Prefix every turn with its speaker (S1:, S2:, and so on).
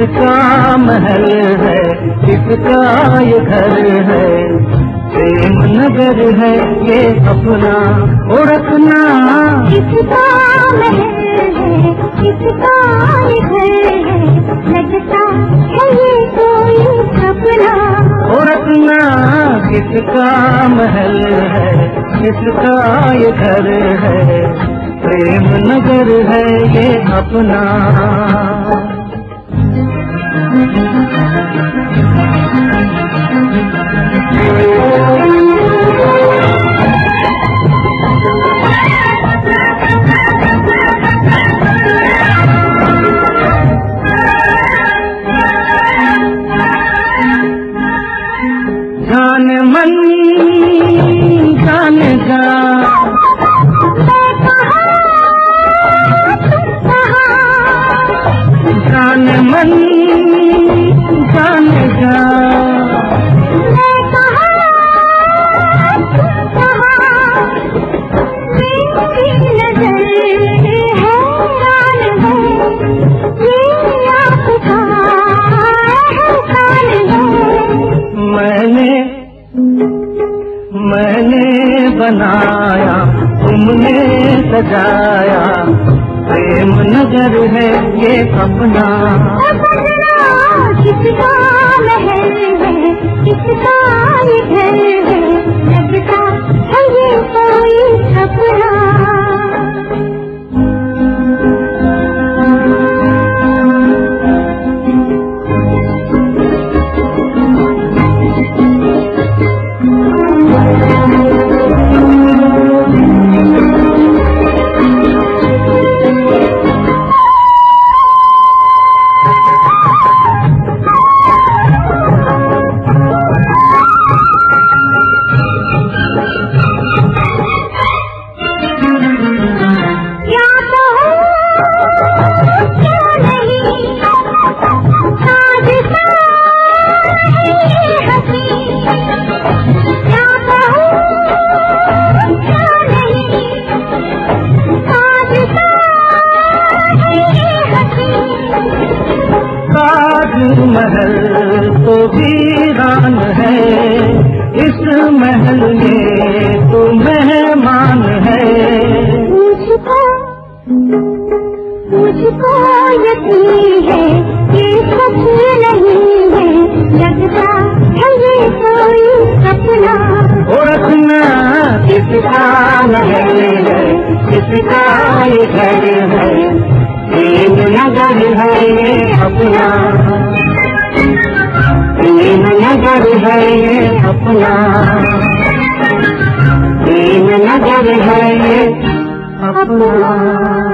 S1: किसका महल है किसका ये घर है प्रेम नगर है ये अपना
S2: और रखना किसका
S1: किसका महल है किसका ये घर है प्रेम नगर है ये अपना। जान मन जाने का बनाया तुमने सजाया। प्रेम नगर है ये अपना
S2: किसका महल
S1: ताजमहल तो वीरान है। इस महल में तो मेहमान है।
S2: मुझको मुझको यकीन है ये सच नहीं है। लगता है ये कोई सपना।
S1: ओढ़ना किसका महल है? किसका ये घर है है ये अपना प्रेम नगर है ये अपना प्रेम नगर है ये अपना